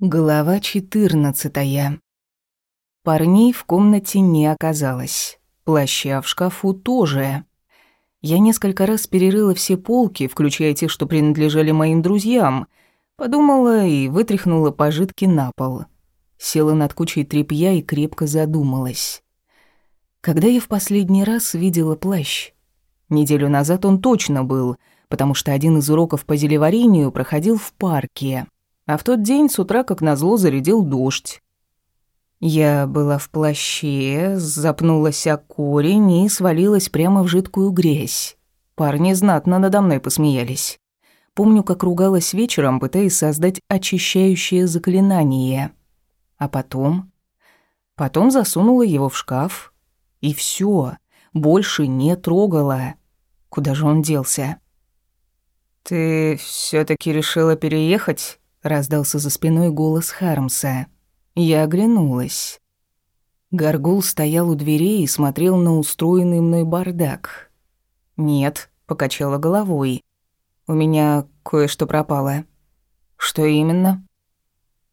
Глава 14. Парней в комнате не оказалось. Плаща в шкафу тоже. Я несколько раз перерыла все полки, включая те, что принадлежали моим друзьям. Подумала и вытряхнула пожитки на пол. Села над кучей тряпья и крепко задумалась. Когда я в последний раз видела плащ? Неделю назад он точно был, потому что один из уроков по зелеварению проходил в парке — а в тот день с утра, как назло, зарядил дождь. Я была в плаще, запнулась о корень и свалилась прямо в жидкую грязь. Парни знатно надо мной посмеялись. Помню, как ругалась вечером, пытаясь создать очищающее заклинание. А потом... Потом засунула его в шкаф. И все, больше не трогала. Куда же он делся? «Ты все таки решила переехать?» Раздался за спиной голос Хармса. Я оглянулась. Гаргул стоял у дверей и смотрел на устроенный мной бардак. «Нет», — покачала головой. «У меня кое-что пропало». «Что именно?»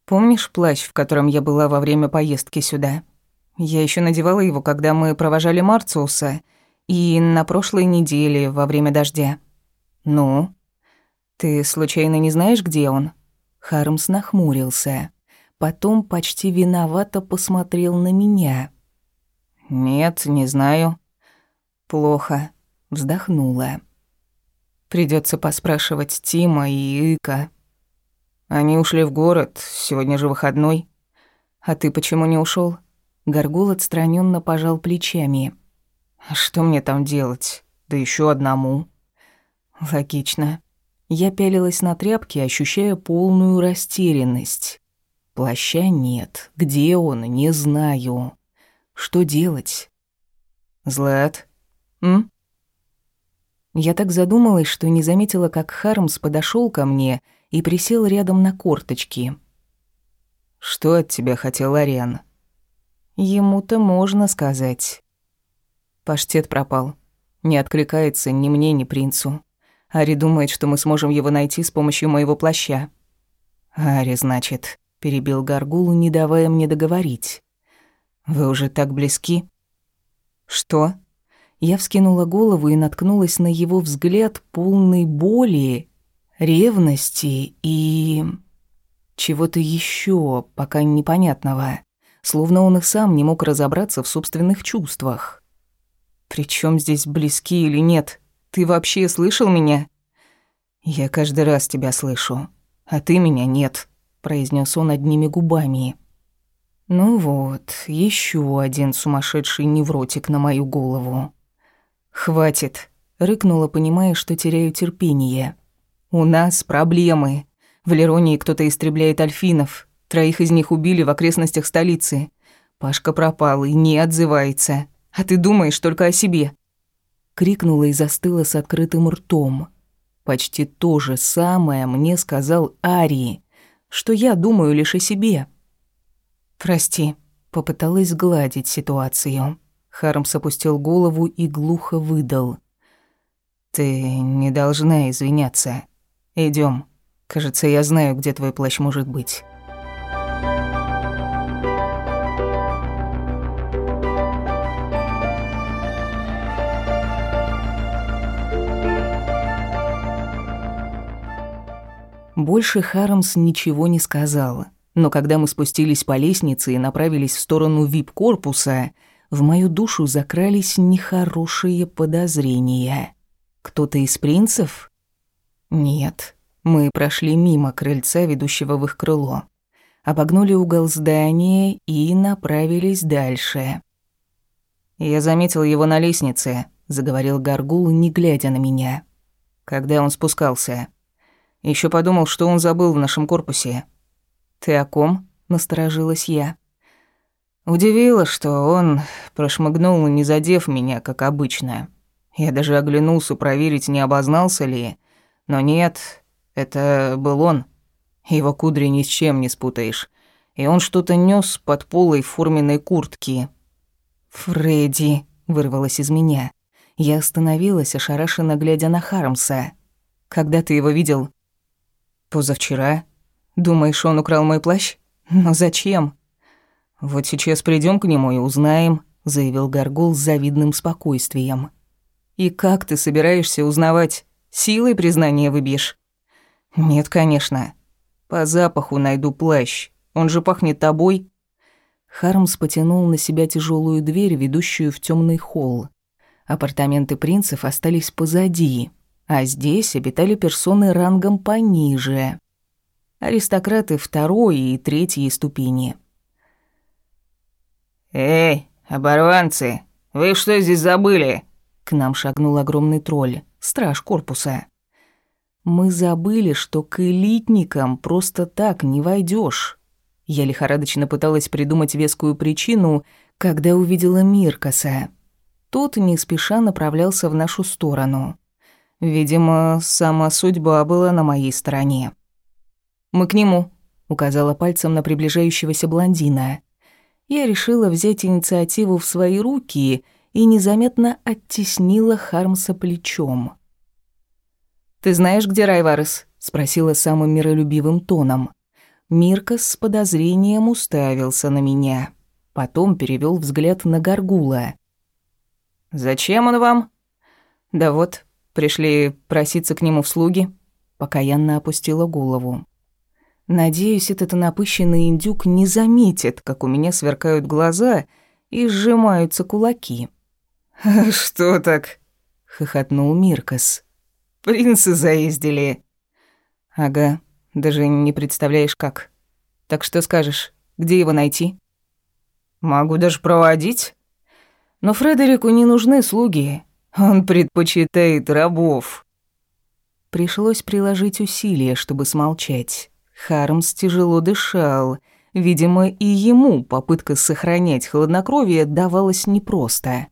«Помнишь плащ, в котором я была во время поездки сюда? Я еще надевала его, когда мы провожали Марциуса, и на прошлой неделе, во время дождя». «Ну?» «Ты случайно не знаешь, где он?» Хармс нахмурился. Потом почти виновато посмотрел на меня. «Нет, не знаю». «Плохо», — вздохнула. Придется поспрашивать Тима и Ика. Они ушли в город, сегодня же выходной. А ты почему не ушел? Горгул отстраненно пожал плечами. «А что мне там делать? Да еще одному. Логично. Я пялилась на тряпки, ощущая полную растерянность. Плаща нет. Где он, не знаю. Что делать? Злат? М? Я так задумалась, что не заметила, как Хармс подошел ко мне и присел рядом на корточки. «Что от тебя хотел Ариан?» «Ему-то можно сказать». Паштет пропал. Не откликается ни мне, ни принцу. Ари думает, что мы сможем его найти с помощью моего плаща. Ари, значит, перебил Гаргулу, не давая мне договорить. Вы уже так близки? Что? Я вскинула голову и наткнулась на его взгляд полный боли, ревности и чего-то еще, пока непонятного, словно он и сам не мог разобраться в собственных чувствах. Причем здесь близки или нет? Ты вообще слышал меня?» «Я каждый раз тебя слышу, а ты меня нет», — произнес он одними губами. «Ну вот, еще один сумасшедший невротик на мою голову». «Хватит», — рыкнула, понимая, что теряю терпение. «У нас проблемы. В Леронии кто-то истребляет альфинов. Троих из них убили в окрестностях столицы. Пашка пропал и не отзывается. А ты думаешь только о себе крикнула и застыла с открытым ртом. Почти то же самое мне сказал Ари, что я думаю лишь о себе. «Прости», — попыталась сгладить ситуацию. Хармс опустил голову и глухо выдал. «Ты не должна извиняться. Идем. Кажется, я знаю, где твой плащ может быть». Больше Хармс ничего не сказал. Но когда мы спустились по лестнице и направились в сторону вип-корпуса, в мою душу закрались нехорошие подозрения. Кто-то из принцев? Нет. Мы прошли мимо крыльца, ведущего в их крыло. Обогнули угол здания и направились дальше. «Я заметил его на лестнице», — заговорил Гаргул, не глядя на меня. «Когда он спускался?» Еще подумал, что он забыл в нашем корпусе. Ты о ком? Насторожилась я. Удивило, что он прошмыгнул, не задев меня, как обычно. Я даже оглянулся проверить, не обознался ли. Но нет, это был он. Его кудри ни с чем не спутаешь. И он что-то нёс под полой форменной куртки. «Фредди», — вырвалось из меня. Я остановилась, ошарашенно глядя на Хармса. «Когда ты его видел?» Позавчера. Думаешь, он украл мой плащ? Но зачем? Вот сейчас придем к нему и узнаем, заявил Гаргул с завидным спокойствием. И как ты собираешься узнавать? Силой признания выбьешь? Нет, конечно. По запаху найду плащ. Он же пахнет тобой. Хармс потянул на себя тяжелую дверь, ведущую в темный холл. Апартаменты принцев остались позади, а здесь обитали персоны рангом пониже. Аристократы второй и третьей ступени. «Эй, оборванцы, вы что здесь забыли?» К нам шагнул огромный тролль, страж корпуса. Мы забыли, что к элитникам просто так не войдешь. Я лихорадочно пыталась придумать вескую причину, когда увидела Миркаса. Тот не спеша направлялся в нашу сторону. Видимо, сама судьба была на моей стороне. «Мы к нему», — указала пальцем на приближающегося блондина. Я решила взять инициативу в свои руки и незаметно оттеснила Хармса плечом. «Ты знаешь, где Райварес?» — спросила самым миролюбивым тоном. Мирка с подозрением уставился на меня. Потом перевел взгляд на Гаргула. «Зачем он вам?» «Да вот, пришли проситься к нему в слуги». Покаянно опустила голову. Надеюсь, этот напыщенный индюк не заметит, как у меня сверкают глаза и сжимаются кулаки. «Что так?» — хохотнул Миркас. «Принцы заездили». «Ага, даже не представляешь, как. Так что скажешь, где его найти? Могу даже проводить. Но Фредерику не нужны слуги. Он предпочитает рабов. Пришлось приложить усилия, чтобы смолчать. Хармс тяжело дышал. Видимо, и ему попытка сохранять хладнокровие давалась непросто.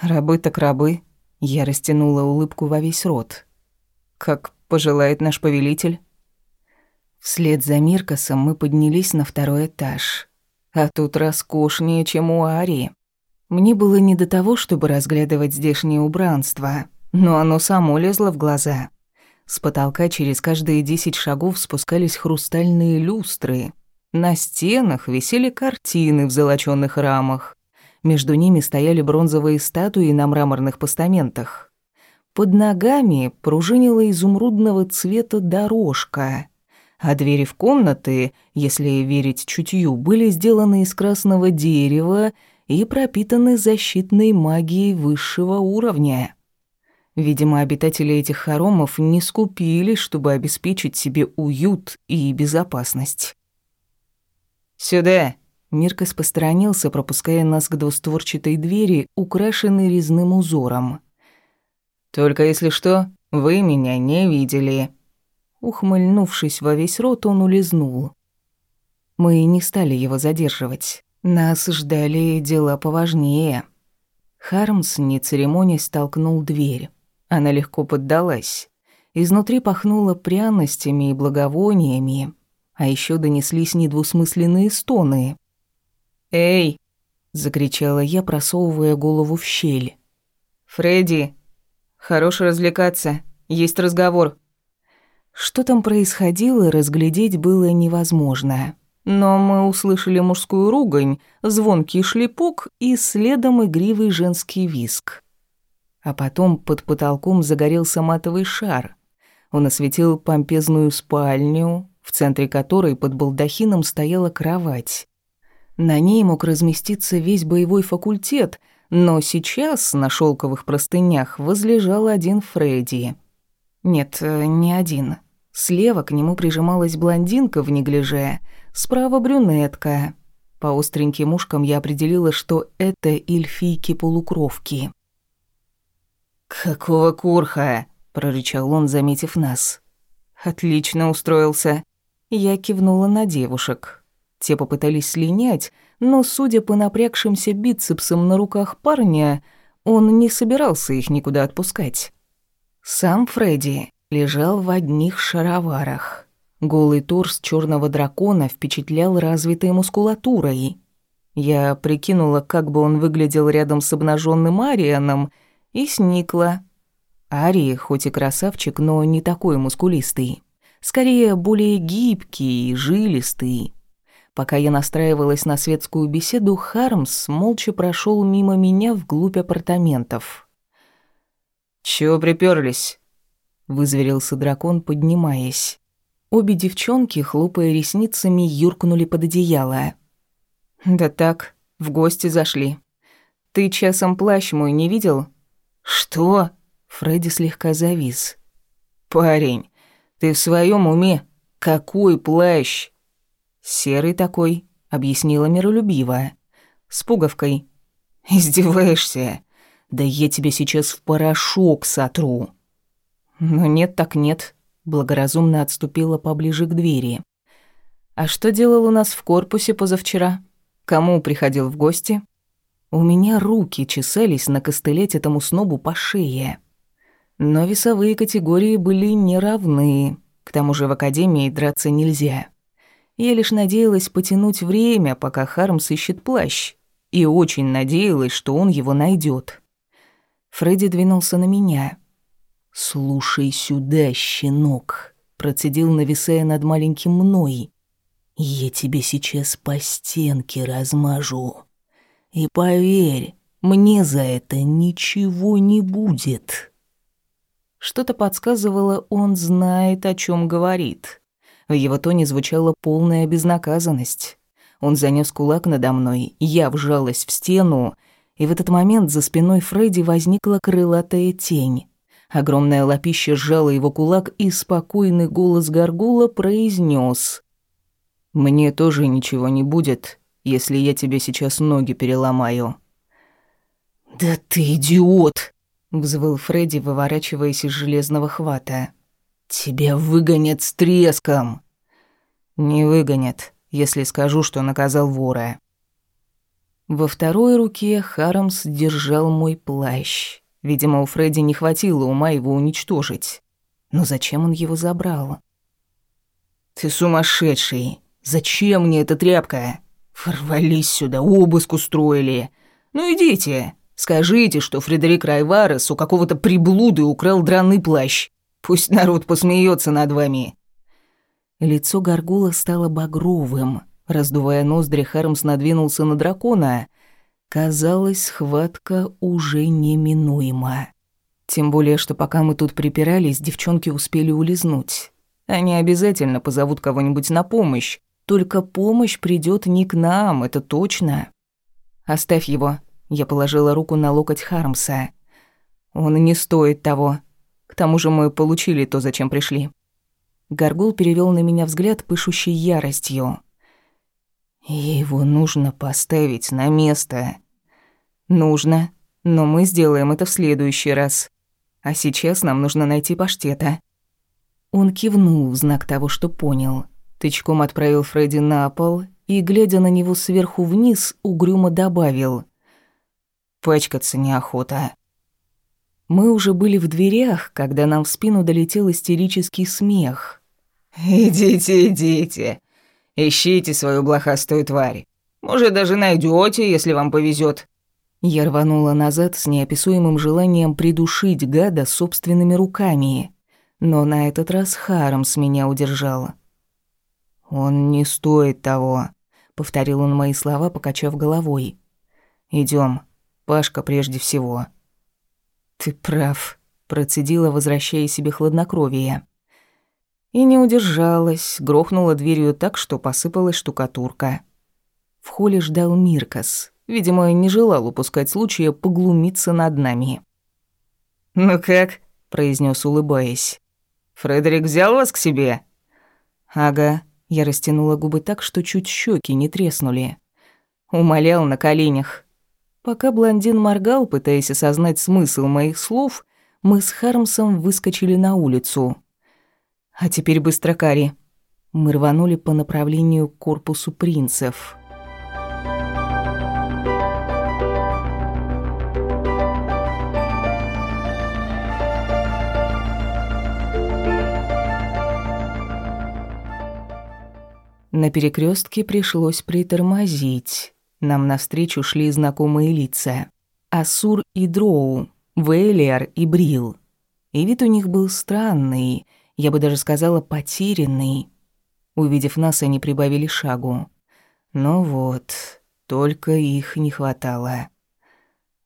«Рабы так рабы», — я растянула улыбку во весь рот. «Как пожелает наш повелитель». Вслед за Миркосом мы поднялись на второй этаж. А тут роскошнее, чем у Арии. Мне было не до того, чтобы разглядывать здешнее убранство, но оно само лезло в глаза. С потолка через каждые десять шагов спускались хрустальные люстры. На стенах висели картины в золочёных рамах. Между ними стояли бронзовые статуи на мраморных постаментах. Под ногами пружинила изумрудного цвета дорожка — а двери в комнаты, если верить чутью, были сделаны из красного дерева и пропитаны защитной магией высшего уровня. Видимо, обитатели этих хоромов не скупились, чтобы обеспечить себе уют и безопасность. «Сюда!» Миркос посторонился, пропуская нас к двустворчатой двери, украшенной резным узором. «Только если что, вы меня не видели». Ухмыльнувшись во весь рот, он улизнул. Мы не стали его задерживать. Нас ждали дела поважнее. Хармс, не церемонясь, толкнул дверь. Она легко поддалась. Изнутри пахнуло пряностями и благовониями, а еще донеслись недвусмысленные стоны. «Эй!» — закричала я, просовывая голову в щель. «Фредди, хорош развлекаться, есть разговор». Что там происходило, разглядеть было невозможно. Но мы услышали мужскую ругань, звонкий шлепок и следом игривый женский виск. А потом под потолком загорелся матовый шар. Он осветил помпезную спальню, в центре которой под балдахином стояла кровать. На ней мог разместиться весь боевой факультет, но сейчас на шелковых простынях возлежал один Фредди. Нет, э, не один. Слева к нему прижималась блондинка в неглиже, справа брюнетка. По остреньким ушкам я определила, что это эльфийки-полукровки. «Какого курха?» – прорычал он, заметив нас. «Отлично устроился». Я кивнула на девушек. Те попытались слинять, но, судя по напрягшимся бицепсам на руках парня, он не собирался их никуда отпускать. Сам Фредди лежал в одних шароварах. Голый торс черного дракона впечатлял развитой мускулатурой. Я прикинула, как бы он выглядел рядом с обнаженным Арианом, и сникла. Ари, хоть и красавчик, но не такой мускулистый. скорее более гибкий и жилистый. Пока я настраивалась на светскую беседу, Хармс молча прошел мимо меня вглубь апартаментов. «Чего приперлись? Вызверился дракон, поднимаясь. Обе девчонки, хлопая ресницами, юркнули под одеяло. «Да так, в гости зашли. Ты часом плащ мой не видел?» «Что?» Фредди слегка завис. «Парень, ты в своем уме? Какой плащ?» «Серый такой», — объяснила миролюбиво. «С пуговкой». «Издеваешься? Да я тебя сейчас в порошок сотру». «Ну нет так нет», — благоразумно отступила поближе к двери. «А что делал у нас в корпусе позавчера? Кому приходил в гости?» У меня руки чесались на костылеть этому снобу по шее. Но весовые категории были неравны. К тому же в академии драться нельзя. Я лишь надеялась потянуть время, пока Хармс ищет плащ. И очень надеялась, что он его найдет. Фредди двинулся на меня. «Слушай сюда, щенок», — процедил, нависая над маленьким мной. «Я тебе сейчас по стенке размажу». И поверь, мне за это ничего не будет. Что-то подсказывало, он знает, о чем говорит. В его тоне звучала полная безнаказанность. Он занес кулак надо мной, я вжалась в стену, и в этот момент за спиной Фредди возникла крылатая тень. Огромное лапище сжало его кулак, и спокойный голос Гаргула произнес: «Мне тоже ничего не будет, если я тебе сейчас ноги переломаю». «Да ты идиот!» — взвыл Фредди, выворачиваясь из железного хвата. «Тебя выгонят с треском!» «Не выгонят, если скажу, что наказал вора». Во второй руке Харамс держал мой плащ. Видимо, у Фредди не хватило ума его уничтожить. Но зачем он его забрал? «Ты сумасшедший! Зачем мне эта тряпка?» Ворвались сюда, обыск устроили. Ну идите, скажите, что Фредерик Райварес у какого-то приблуды украл драный плащ. Пусть народ посмеется над вами». Лицо Гаргула стало багровым. Раздувая ноздри, Хармс надвинулся на дракона. Казалось, схватка уже неминуема. Тем более, что пока мы тут припирались, девчонки успели улизнуть. Они обязательно позовут кого-нибудь на помощь, только помощь придёт не к нам, это точно. Оставь его. Я положила руку на локоть Хармса. Он не стоит того. К тому же мы получили то, зачем пришли. Гаргул перевёл на меня взгляд, пышущий яростью. Его нужно поставить на место. Нужно, но мы сделаем это в следующий раз. А сейчас нам нужно найти паштета. Он кивнул в знак того, что понял. Тычком отправил Фредди на пол и, глядя на него сверху вниз, угрюмо добавил. «Пачкаться неохота». Мы уже были в дверях, когда нам в спину долетел истерический смех. «Идите, идите. Ищите свою блохастую тварь. Может, даже найдете, если вам повезет. Я рванула назад с неописуемым желанием придушить гада собственными руками. Но на этот раз Харом меня удержала. «Он не стоит того», — повторил он мои слова, покачав головой. Идем, Пашка прежде всего». «Ты прав», — процедила, возвращая себе хладнокровие. И не удержалась, грохнула дверью так, что посыпалась штукатурка. В холле ждал Миркас. Видимо, не желал упускать случая поглумиться над нами. «Ну как?» — произнес, улыбаясь. «Фредерик взял вас к себе?» «Ага», я растянула губы так, что чуть щеки не треснули. Умолял на коленях. Пока блондин моргал, пытаясь осознать смысл моих слов, мы с Хармсом выскочили на улицу. А теперь быстро Кари. Мы рванули по направлению к корпусу принцев. На перекрестке пришлось притормозить. Нам навстречу шли знакомые лица. Асур и Дроу, Вейлиар и Брил. И вид у них был странный. Я бы даже сказала, потерянный. Увидев нас, они прибавили шагу. Ну вот, только их не хватало.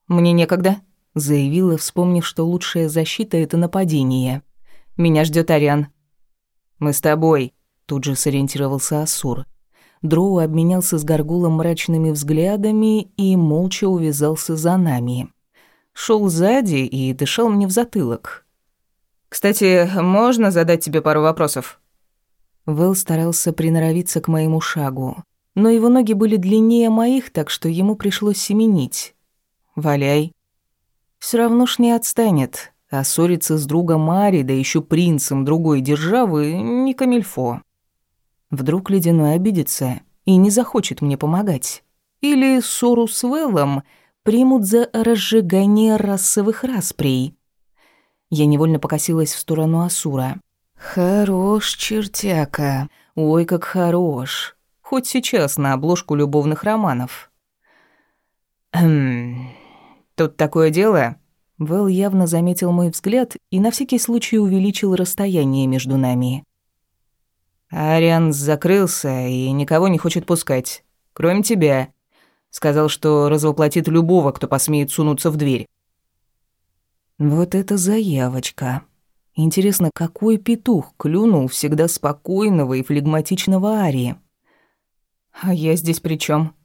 «Мне некогда», — заявила, вспомнив, что лучшая защита — это нападение. «Меня ждет Ариан». «Мы с тобой», — тут же сориентировался Асур. Дроу обменялся с Гаргулом мрачными взглядами и молча увязался за нами. Шел сзади и дышал мне в затылок. «Кстати, можно задать тебе пару вопросов?» Вэл старался приноровиться к моему шагу, но его ноги были длиннее моих, так что ему пришлось семенить. «Валяй». Все равно ж не отстанет, а ссориться с другом Мари, да еще принцем другой державы, не камильфо. Вдруг Ледяной обидится и не захочет мне помогать. Или ссору с Вэллом примут за разжигание расовых расприй. Я невольно покосилась в сторону Асура. «Хорош, чертяка. Ой, как хорош. Хоть сейчас на обложку любовных романов». «Хм... Тут такое дело...» Вэл явно заметил мой взгляд и на всякий случай увеличил расстояние между нами. Ариан закрылся и никого не хочет пускать, кроме тебя. Сказал, что развоплотит любого, кто посмеет сунуться в дверь. Вот это заявочка. Интересно, какой петух клюнул всегда спокойного и флегматичного Арии? А я здесь при чем?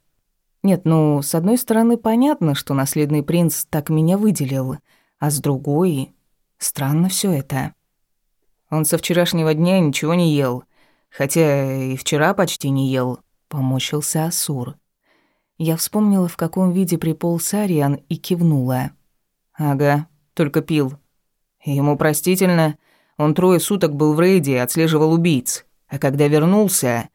Нет, ну, с одной стороны, понятно, что наследный принц так меня выделил, а с другой... Странно все это. Он со вчерашнего дня ничего не ел, хотя и вчера почти не ел, помощился Асур. Я вспомнила, в каком виде приполз Ариан и кивнула. «Ага, только пил. Ему простительно. Он трое суток был в рейде и отслеживал убийц. А когда вернулся,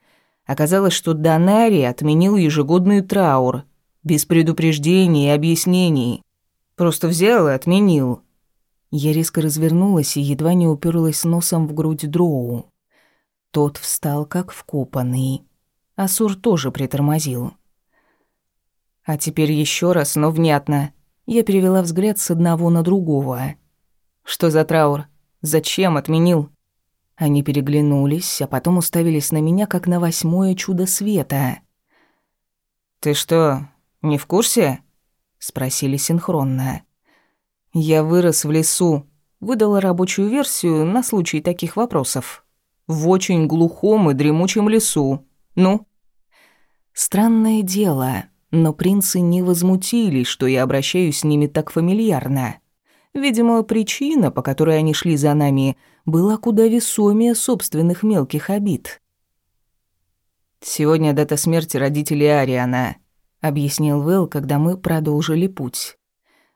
оказалось, что Донари отменил ежегодный траур. Без предупреждений и объяснений. Просто взял и отменил». Я резко развернулась и едва не уперлась носом в грудь Дроу. Тот встал как вкопанный. Асур тоже притормозил. А теперь еще раз, но внятно. Я перевела взгляд с одного на другого. Что за траур? Зачем отменил? Они переглянулись, а потом уставились на меня, как на восьмое чудо света. «Ты что, не в курсе?» — спросили синхронно. «Я вырос в лесу», — выдала рабочую версию на случай таких вопросов в очень глухом и дремучем лесу. Ну?» Странное дело, но принцы не возмутились, что я обращаюсь с ними так фамильярно. Видимо, причина, по которой они шли за нами, была куда весомее собственных мелких обид. «Сегодня дата смерти родителей Ариана», — объяснил Вэл, когда мы продолжили путь.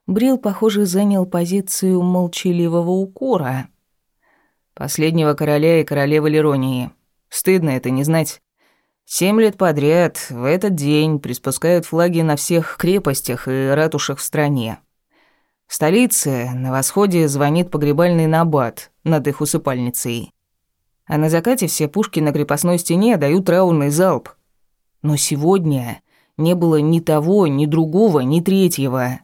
Брил, похоже, занял позицию молчаливого укора — Последнего короля и королевы Леронии. Стыдно это не знать. Семь лет подряд в этот день приспускают флаги на всех крепостях и ратушах в стране. В столице на восходе звонит погребальный набат над их усыпальницей. А на закате все пушки на крепостной стене дают траурный залп. Но сегодня не было ни того, ни другого, ни третьего.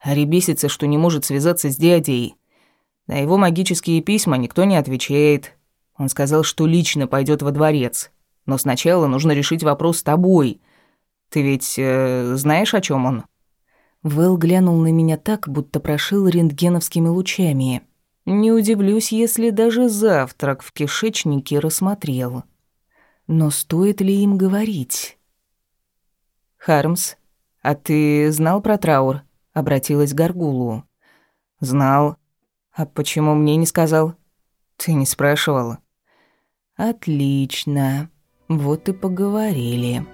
Ари бесится, что не может связаться с дядей. На его магические письма никто не отвечает. Он сказал, что лично пойдет во дворец. Но сначала нужно решить вопрос с тобой. Ты ведь э, знаешь, о чем он?» Вэл глянул на меня так, будто прошил рентгеновскими лучами. Не удивлюсь, если даже завтрак в кишечнике рассмотрел. Но стоит ли им говорить? «Хармс, а ты знал про траур?» — обратилась к Гаргулу. «Знал. А почему мне не сказал? Ты не спрашивала. Отлично. Вот и поговорили.